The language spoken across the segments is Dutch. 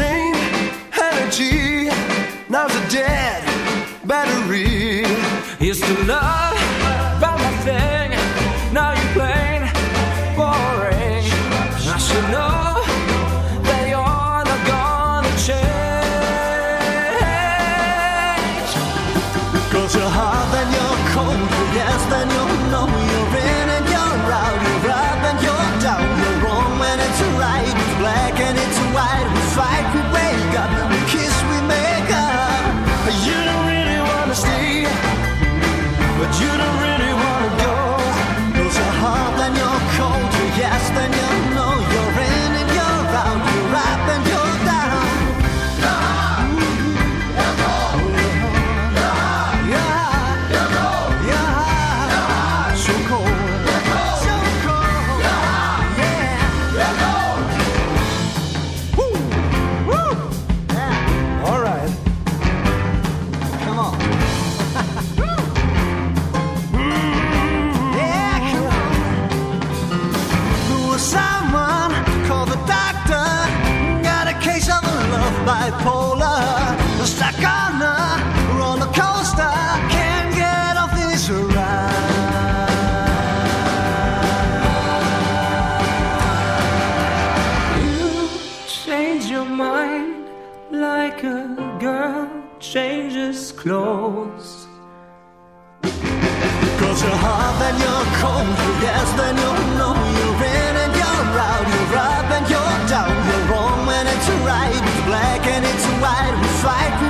same energy. Now's a dead battery. Used to love about my thing. Now you're plain boring. I should know. that you're not gonna change. Your heart it's alright, it's black and it's white, we fight.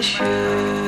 should.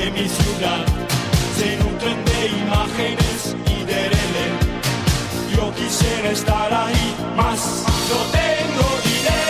de mi ciudad se nutren de imágenes y de relé. Yo quisiera estar ahí, más no tengo dinero.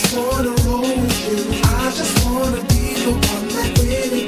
just wanna roll with you. I just wanna be the one that really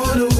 wanna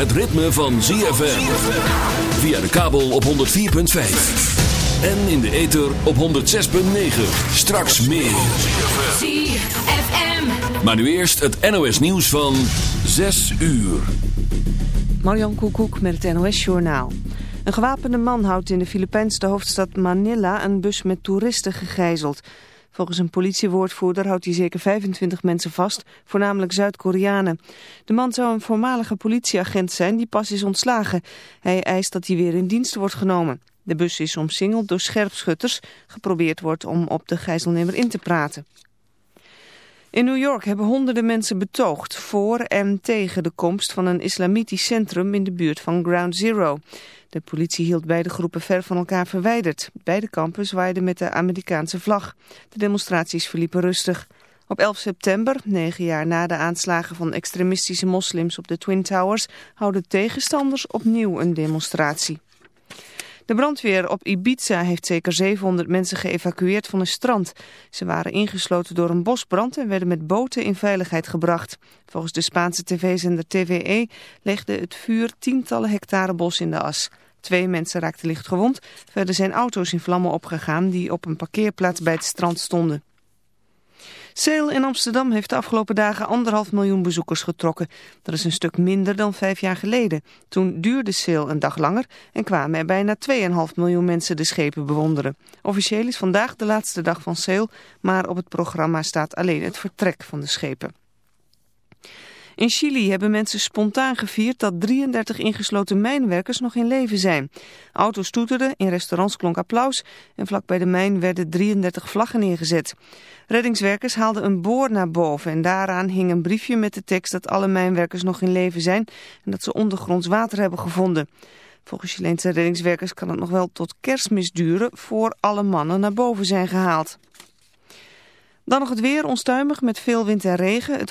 het ritme van ZFM. Via de kabel op 104.5. En in de ether op 106.9. Straks meer. ZFM. Maar nu eerst het NOS nieuws van 6 uur. Marjan Koekoek met het NOS-journaal. Een gewapende man houdt in de Filipijnse hoofdstad Manila een bus met toeristen gegijzeld. Volgens een politiewoordvoerder houdt hij zeker 25 mensen vast, voornamelijk Zuid-Koreanen. De man zou een voormalige politieagent zijn die pas is ontslagen. Hij eist dat hij weer in dienst wordt genomen. De bus is omsingeld door scherpschutters. Geprobeerd wordt om op de gijzelnemer in te praten. In New York hebben honderden mensen betoogd voor en tegen de komst van een islamitisch centrum in de buurt van Ground Zero. De politie hield beide groepen ver van elkaar verwijderd. Beide kampen zwaaiden met de Amerikaanse vlag. De demonstraties verliepen rustig. Op 11 september, negen jaar na de aanslagen van extremistische moslims op de Twin Towers, houden tegenstanders opnieuw een demonstratie. De brandweer op Ibiza heeft zeker 700 mensen geëvacueerd van een strand. Ze waren ingesloten door een bosbrand en werden met boten in veiligheid gebracht. Volgens de Spaanse tv-zender TVE legde het vuur tientallen hectare bos in de as. Twee mensen raakten licht gewond. Verder zijn auto's in vlammen opgegaan die op een parkeerplaats bij het strand stonden. Sail in Amsterdam heeft de afgelopen dagen anderhalf miljoen bezoekers getrokken. Dat is een stuk minder dan vijf jaar geleden. Toen duurde Sail een dag langer en kwamen er bijna 2,5 miljoen mensen de schepen bewonderen. Officieel is vandaag de laatste dag van Sail, maar op het programma staat alleen het vertrek van de schepen. In Chili hebben mensen spontaan gevierd dat 33 ingesloten mijnwerkers nog in leven zijn. Auto's toeterden, in restaurants klonk applaus en vlak bij de mijn werden 33 vlaggen neergezet. Reddingswerkers haalden een boor naar boven en daaraan hing een briefje met de tekst dat alle mijnwerkers nog in leven zijn en dat ze ondergronds water hebben gevonden. Volgens Chileense reddingswerkers kan het nog wel tot kerstmis duren voor alle mannen naar boven zijn gehaald. Dan nog het weer, onstuimig met veel wind en regen. Het wordt